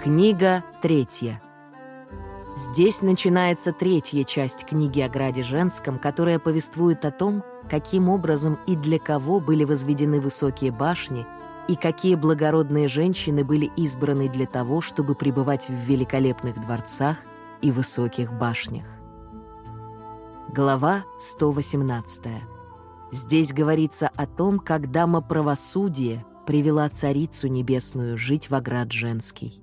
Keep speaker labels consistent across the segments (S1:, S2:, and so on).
S1: Книга третья. Здесь начинается третья часть книги о Граде Женском, которая повествует о том, каким образом и для кого были возведены высокие башни и какие благородные женщины были избраны для того, чтобы пребывать в великолепных дворцах и высоких башнях. Глава 118. Здесь говорится о том, как дама правосудия привела царицу небесную жить в оград женский.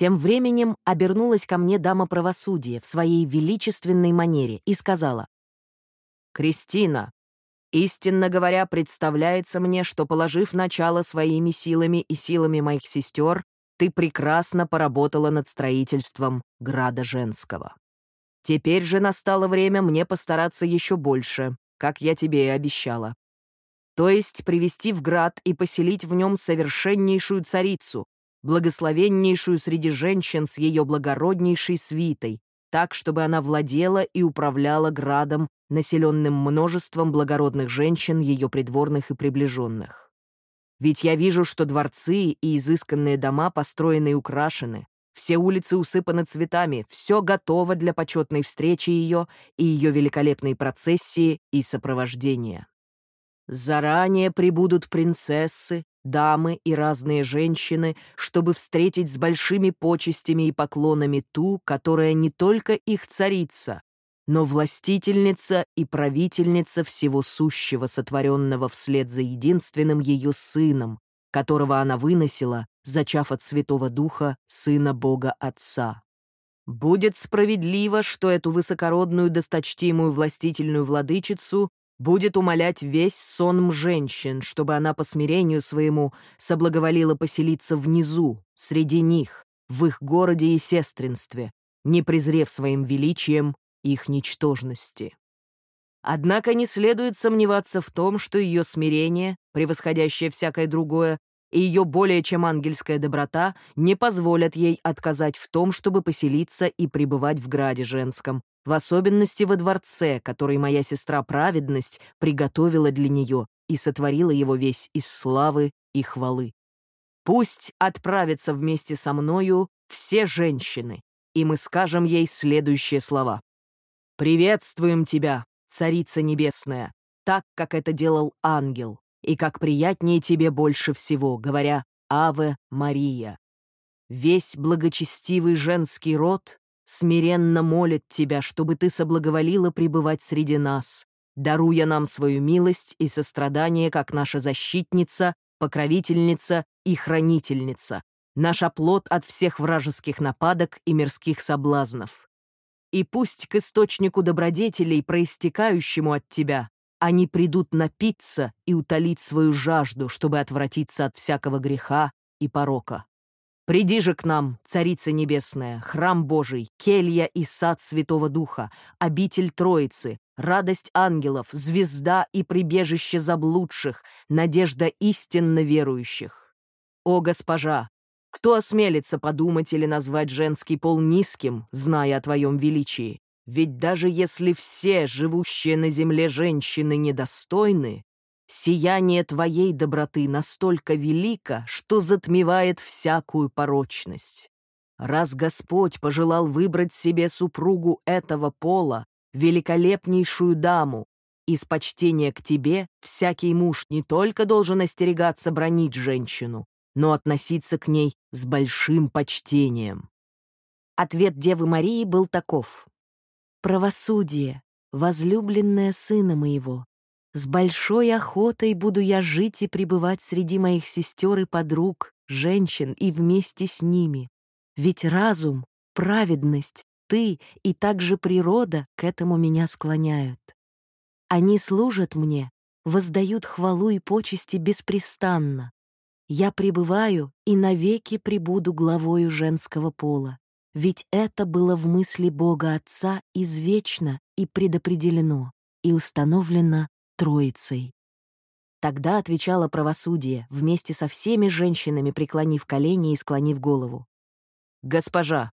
S1: Тем временем обернулась ко мне дама правосудия в своей величественной манере и сказала, «Кристина, истинно говоря, представляется мне, что, положив начало своими силами и силами моих сестер, ты прекрасно поработала над строительством Града Женского. Теперь же настало время мне постараться еще больше, как я тебе и обещала. То есть привести в град и поселить в нем совершеннейшую царицу, благословеннейшую среди женщин с ее благороднейшей свитой, так, чтобы она владела и управляла градом, населенным множеством благородных женщин, ее придворных и приближенных. Ведь я вижу, что дворцы и изысканные дома построены и украшены, все улицы усыпаны цветами, все готово для почетной встречи ее и ее великолепной процессии и сопровождения. Заранее прибудут принцессы, дамы и разные женщины, чтобы встретить с большими почестями и поклонами ту, которая не только их царица, но властительница и правительница всего сущего, сотворенного вслед за единственным ее сыном, которого она выносила, зачав от Святого Духа, Сына Бога Отца. Будет справедливо, что эту высокородную досточтимую властительную владычицу будет умолять весь сонм женщин, чтобы она по смирению своему соблаговолила поселиться внизу, среди них, в их городе и сестринстве, не презрев своим величием их ничтожности. Однако не следует сомневаться в том, что ее смирение, превосходящее всякое другое, и ее более чем ангельская доброта не позволят ей отказать в том, чтобы поселиться и пребывать в граде женском, в особенности во дворце, который моя сестра Праведность приготовила для нее и сотворила его весь из славы и хвалы. Пусть отправятся вместе со мною все женщины, и мы скажем ей следующие слова. «Приветствуем тебя, Царица Небесная, так, как это делал ангел, и как приятнее тебе больше всего, говоря «Аве Мария». Весь благочестивый женский род смиренно молит тебя, чтобы ты соблаговолила пребывать среди нас, даруя нам свою милость и сострадание, как наша защитница, покровительница и хранительница, наш оплот от всех вражеских нападок и мирских соблазнов. И пусть к источнику добродетелей, проистекающему от тебя, они придут напиться и утолить свою жажду, чтобы отвратиться от всякого греха и порока. Приди же к нам, Царица Небесная, храм Божий, келья и сад Святого Духа, обитель Троицы, радость ангелов, звезда и прибежище заблудших, надежда истинно верующих. О, госпожа, кто осмелится подумать или назвать женский пол низким, зная о твоем величии? Ведь даже если все живущие на земле женщины недостойны, Сияние твоей доброты настолько велико, что затмевает всякую порочность. Раз Господь пожелал выбрать себе супругу этого пола, великолепнейшую даму, из почтения к тебе всякий муж не только должен остерегаться бронить женщину, но относиться к ней с большим почтением. Ответ Девы Марии был таков. «Правосудие, возлюбленная сына моего, с большой охотой буду я жить и пребывать среди моих сестер и подруг, женщин и вместе с ними. Ведь разум, праведность, ты и также природа к этому меня склоняют. Они служат мне, воздают хвалу и почести беспрестанно. Я пребываю и навеки пребуду главою женского пола, ведь это было в мысли Бога Отца извечно и предопределено, и установлено Троицей. Тогда отвечало правосудие, вместе со всеми женщинами преклонив колени и склонив голову. «Госпожа,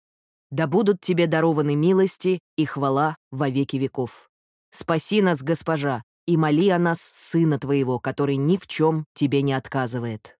S1: да будут тебе дарованы милости и хвала во веки веков. Спаси нас, госпожа, и моли о нас сына твоего, который ни в чем тебе не отказывает».